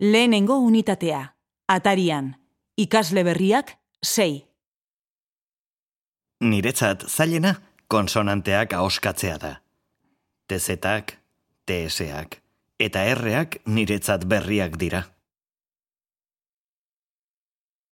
Lehenengo unitatea. Atarian. Ikasle berriak, sei. Niretzat zailena, konsonanteak ahoskatzea da. Tezetak, TSak eta erreak niretzat berriak dira.